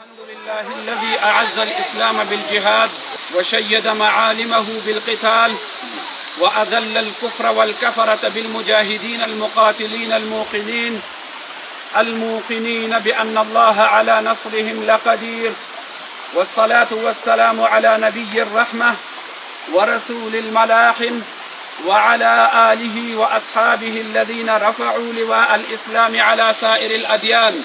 الحمد لله الذي أعز الإسلام بالجهاد وشيد معالمه بالقتال وأذل الكفر والكفرة بالمجاهدين المقاتلين الموقنين الموقنين بأن الله على نصرهم لقدير والصلاة والسلام على نبي الرحمة ورسول الملاحم وعلى آله وأصحابه الذين رفعوا لواء الإسلام على سائر الأديان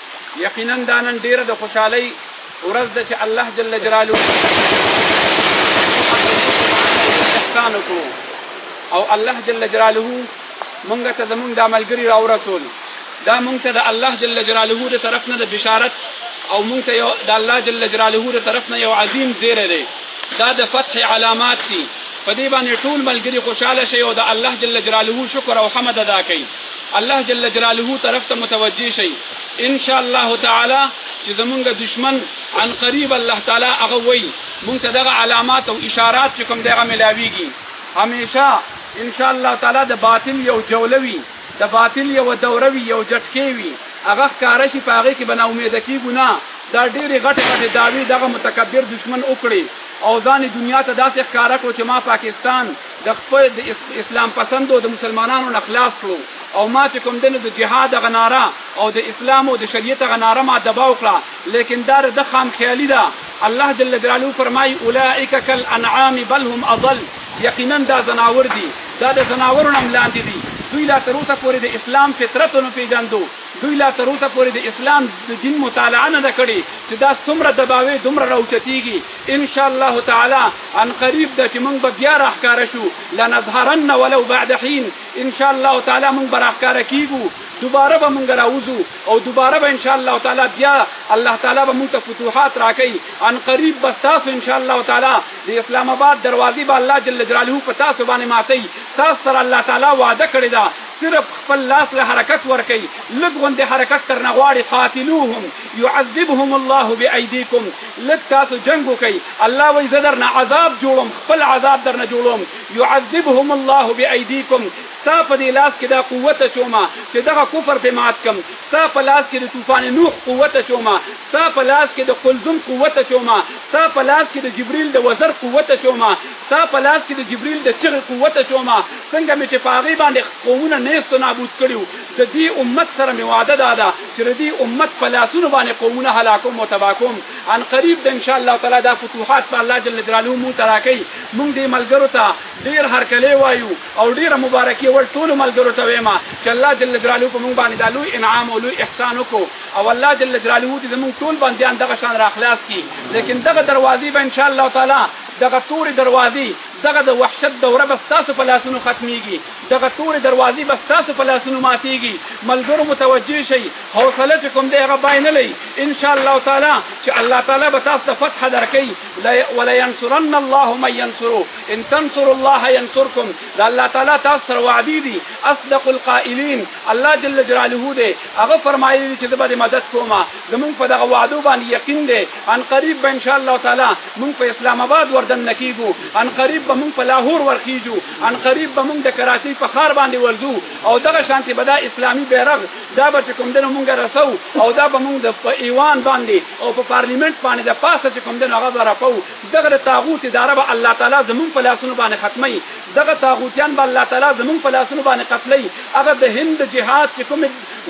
یقینا دا نن ډیره د خوشحالۍ ورځ ده چې الله جل جلاله احسان وکړو او الله جل جلاله مونږ ته زمونږ د ملګری راو رسول دا مونږ ته د الله جل جلاله د طرف نه د بشارت او مونږ ته د الله جل جلاله د طرف نه یو عظیم زیره دی دا د فتح علامات دي په دې باندې ټول ملګری خوشاله شي او د الله جل جلاله شکر او حمد ادا کوي الله جل جلاله طرف ته متوجه شئ ان شاء الله تعالی چې زمونږ دشمن عن قریب الله تعالی هغه وایي مونږ ته دغه علامات او اشارات چې کوم دغه ملاویږي همیشه ان شاء الله تعالی د باطل یو جوله وي د باطل یو دوره وي یو جټکې وي هغه ښکار شي په هغې کې به نا امیده کېږو نه دا ډېرې غټې غټې دعوې دغه متکبر دشمن وکړي او ځان دنیا ته داسې ښکاره کړو چې ما پاکستان د خپل د اسلام پسندو د مسلمانانو نه خلاص کړو او ما چې کوم دنه د جهاد غناره او د اسلام او د شریعت غناره ما دباو کړه لیکن دا د خام خیالي ده الله جل جلاله فرمایي اولئک کل انعام بل هم اضل یقینا دا زناور دي دا د زناورو نم لاندې دي دوی لا تر اوسه پورې د اسلام فطرت نه پیژندو دوی لا تر اوسه پورې د اسلام د دین مطالعه نه ده کړې چې دا څومره دباوې دومره راوچتیږي ان شاء الله تعالی ان قریب ده چې مونږ به بیا راښکاره شو لنظهرن ولو بعد حین ان شاء الله تعالی مونږ به راښکاره کیږو دوباره به مونږ راوځو او دوباره به ان شاء الله تعالی بیا الله تعالی به مونږ ته فتوحات راکړي ان قریب به تاسو ان شاء الله تعالی د اسلام آباد دروازې به الله جل جلاله په تاسو باندې ماتي تاسو سره الله تعالی وعده کړی ده صرف خپل لاس له حرکت ورکي لږ غوندې حرکت ترنه غواړي قاتلوهم يعذبهم الله بأيديكم لک تاسو جنگ وکي الله وای زه درنه عذاب جوړوم خپل عذاب درنه جوړوم يعذبهم الله بأيديكم ستا په دې لاس کې دا قوت چوما چې دغه کفر په مات کم ستا په لاس کې د طوفان نوح قوت چوما ستا په لاس کې د قلزم قوت چوما ستا په لاس کې د جبريل د وزر قوت چوما ستا په لاس کې د جبريل د چغې قوت چوما څنګه مې چې په هغې باندې قومونه نیست و نابود کړیو د دې امت سره مې وعده دا ده چې د دې امت په لاسونو باندې قومونه هلاکوم او تباه کوم ان قریب د ان شاء الله تعالی دا فتوحات په الله جل جلاله مونږ ته راکړي مونږ دې ملګرو ته ډیر هرکلی وایو او ډیره مبارکي ور ټولو ملګرو ته وایم چې الله جل جلاله په مونږ باندې دا لوی انعام او لوی احسان وکړو او الله جل جلاله دې زمونږ ټول بندیان دغه شان راخلاص کړي لیکن دغه دروازې به ان شاء الله تعالی دغه تورې دروازې دغه د وحشت دوره به ستاسو په لاسونو ختمیږي دغه تورې دروازې به ستاسو په لاسونو ماتېږي ملګرو متوجه شئ حوصله چې کوم دی هغه باینلئ ان شاء الله تعالی چې الله تعالی به تاسو ته فتح درکوي ولینصرن الله من ینصره ان تنصروا الله ینصرکم د الله تعالی تاسو سره وعدې دي اصدق القائلین الله جل جلاله دی هغه فرمایلی دی چې زه به مدد کوم زمونږ په دغه وعدو باندې یقین دی ان قریب به ان شاء الله تعالی مونږ په اسلام آباد وردن نکیږو ان قریب به مونږ په لاهور ورخیږو عنقریب به مونږ د کراچۍ په ښار باندې ورځو او دغه شانتې به دا اسلامي بیرغ دا به چې کوم دنو مونږ رسو او دا به مونږ د په ایوان باندې او په پارلیمنټ باندې د پاسه چې کوم دنو هغه به رپو دغه د طاغوت اداره به الله تعالی زمونږ په لاسونو باندې ختمي دغه طاغوتیان به الله تعالی زمونږ په لاسونو باندې قتلي هغه د هند جهاد چې کوم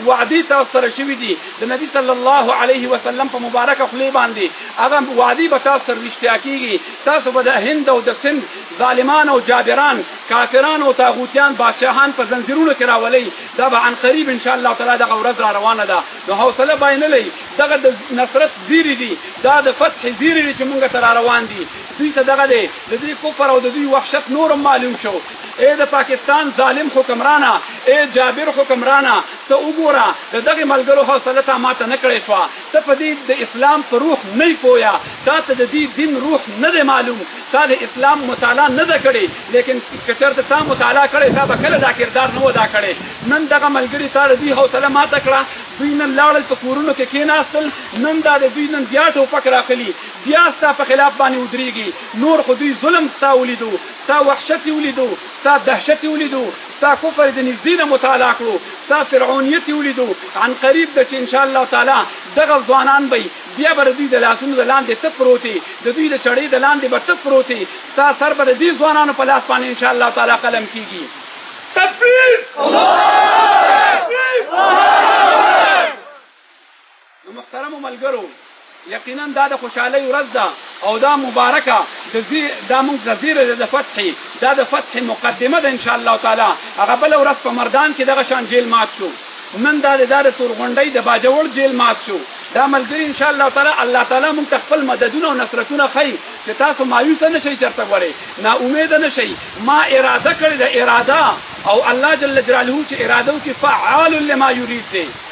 وعدي تاسو سره شوي دي د نبی صلی الله علیه وسلم په مبارک خلی باندې هغه وعدي به تاسو سره رښتیا کیږي تاسو به د هند او د سند ظالمان او جابران کافران او طاغوتیان بادشاهان په زنجیرونو کې راولي دا به عن قریب ان شاء الله تعالی دغه ورځ را روانه ده نو حوصله باید نه لئ دغه د نصرت زیری دي دا د فتح زیری دي چې مونږ ته را روان دي دوی ته دغه دی د دې کفر او د دوی وحشت نورم معلوم شو اے د پاکستان ظالم حکمرانه اے جابر حکمرانه ته وګوره د دغه ملګرو حوصله تا ماته نه کړې شو ته په دي د اسلام په روح نه يي پويه تاته د دي دين روح نه دی معلوم تا د اسلام مطالعه نه ده کړي ليکن که چرته تا مطالعه کړي تا به کله دا کردار نه و ادا کړي نن دغه ملګري تا د دوی حوصله ماته کړه دوی نن لاړل په کورونو کې کيناستل نن دا د دوی نن بيا ټوپک راخلي بيا ستا په خلاف باندې ودريږي نور خو دوی ظلم ستا وليدو ستا وحشت وليدو ستا دهشت وليدو تا کفر د نږدې نه مطالعه کړو تا فرعونیت یې ولیدو عن قریب ده چې ان شاء الله تعالی دغه ځوانان به بیا به د دوی د لاسونو د لاندې ته پروت یې د دوی د چړې د لاندې به ته پروت یې ستا سر به د دې ځوانانو په لاس باندې ان شاء الله تعالی قلم کیږي تکبیر الله اکبر نو محترمو ملګرو یقینا دا د خوشحالۍ ورځ ده او دا مبارکه د زی دا موږ ته زیری دی د فتح دا د فتح مقدمه ده ان شاء الله تعالی هغه بل ورځ په مردان کې دغه شان جیل مات شو نن دا د دار تورغونډۍ د باجوړ جیل مات شو دا ملګری ان شاء الله تعالی الله تعالی مونږ ته خپل مددونه او نصرتونه خي چې تاسو مایوس نه شئ چرته غوري نا امید نه شئ ما اراده کړې ده اراده او الله جل جلاله چې اراده وکړي فعال لما يريد دی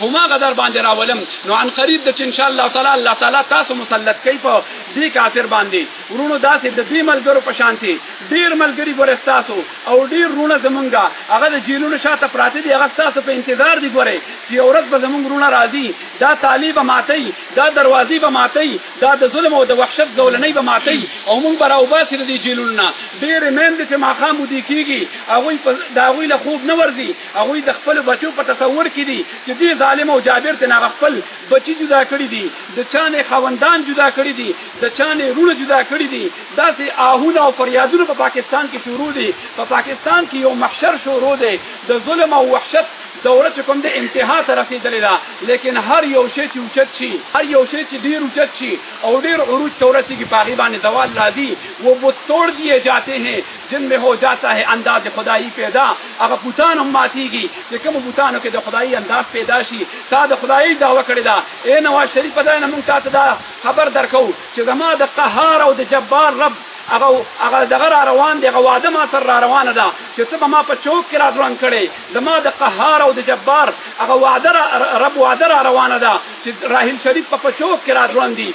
هماغه در باندې راولم نو عن قریب د چې ان شاء الله تعالی الله تعالی تاسو مسلط کوي په دې کافر باندې ورونو داسې د دې ملګرو په شانتي ډیر ملګری ګورې تاسو او ډیر رونه زمونږه هغه د جیلونو شاته پراته دي هغه تاسو په انتظار دي ګورې چې یو ورځ به زمونږ رونه راځي دا طالب ماتي دا دروازې به ماتي دا د ظلم او د وحشت زولنې به ماتي او مونږ به راوباسي د دې جیلونو نه ډیر مېند چې ماخام ودی کیږي هغه دا غوي له خوب نه ورځي هغوی د خپلو بچو په تصور کې دي چې دې ظالم او جابر ترې نه هغه خپل بچي جدا کړي دي، د چا نه یې خاوندان جدا کړي دي، د چا نه یې وروڼه جدا کړي دي، داسې آهونه او فریادونه په پاکستان کې شروع دي، په پاکستان کې یو محشر شروع دی، د ظلم او وحشت دوره چې کوم دی انتها ته رسېدلې ده، لیکن هر یو شی چې اوچت شي، هر یو شی چې ډېر اوچت شي او ډېر عروج ته ورسېږي په هغې باندې زوال راځي، وو بت توړ دیې جاتے هې. جن مې هو جاتا هې انداز خدايي پيدا هغه بوتان هم ماتيږي چې کومو بوتانو کې د خدايي انداز پيدا شي تا د خدايي دعوه کړې ده اې نواز شريفه دا نه مونږ تاته دا خبر درکوو چې زما د قهار او د جبار رب هغه هغه دغه را روان دی هغه واده ما سره را روانه ده چې ته به ما په چوک کې را ځوان کړې زما د قهار او د جبار هغه واده رب واده را روانه ده چې راحیل شریف په چوک کې را ځوان دي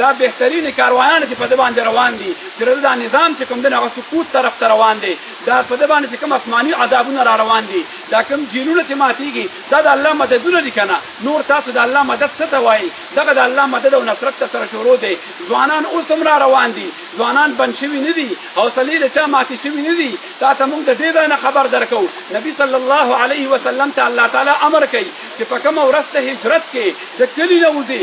دا بهترینې کاروانان چې په ده باندې روان دي چې د ده دا نظام چې کوم دی نو هغه سقوط طرف ته روان دی دا په ده باندې چې کوم اسماني عذابونه را روان دي دا کوم جیلونه چې ماتیږي دا د الله مددونه دي که نه نور تاسو د الله مدد څه ته وایي دغه د الله مدد او نصرت ته سره شروع دی ځوانان اوس هم را روان دي ځوانان بند شوي نه دي حوصلې د چا ماتې شوي نه دي تا ته موږ د دې ځای نه خبر درکو نبی صلی الله علیه وسلم ته الله تعالی امر کوي چې په کومه ورځ ته هجرت کې د کلي نه وځې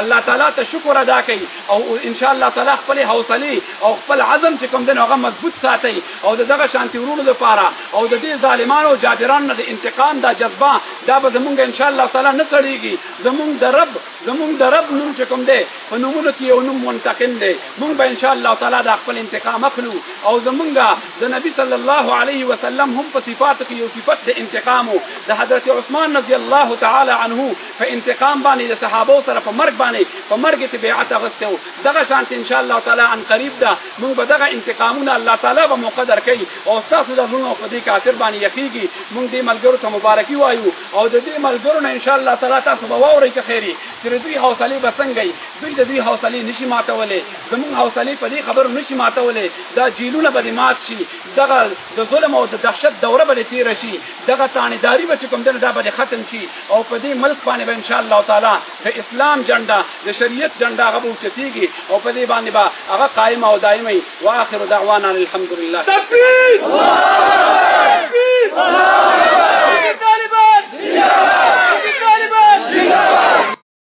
الله تعالی ته شکر ادا کړئ او ان شاء الله تعالی خپل حوصله او خپل عزم چې کوم دین هغه مضبوط ساتئ او دغه شانتی ورونو لپاره او د دې ظالمانو او جابرانو د انتقام دا جذبه دا به زمونږ ان شاء الله تعالی نه کړیږي زمونږ د رب زمونږ د رب نوم چې کوم دی په نومونو کې یو نوم منتقم دی مونږ به ان شاء الله تعالی دا خپل انتقام اخلو او زمونږ د نبی صلی الله علیه وسلم هم په صفات کې یو صفت د انتقام د حضرت عثمان رضی الله تعالی عنه په انتقام باندې د صحابو سره په مرګ باندې په مرګ ته بیعت اغسته او دغه شانت ان شاء الله تعالی ان قریب ده مونږ به دغه انتقامونه الله تعالی به مقدر کوي او تاسو د رونو په دې کافر باندې یقیږي مونږ دې ملګرو ته مبارکي وایو او د دې ملګرو نه ان شاء الله تعالی تاسو به واورئ که خیری چې دوی حوصله به څنګه وي دوی د دوی حوصله نشي ماتولې زمونږ حوصله په دې خبرو نشي ماتولې دا جیلونه به مات شي دغه د ظلم او د دهشت دوره به تیر شي دغه تانیداری به کوم دنه دا به ختم شي او په دې ملک باندې به ان شاء الله تعالی د اسلام جنډا د شریعت جنډا هغه اوچتیږي او په دې باندې به هغه قائم او دائم وي واخر دعوانا الحمد لله تکبیر الله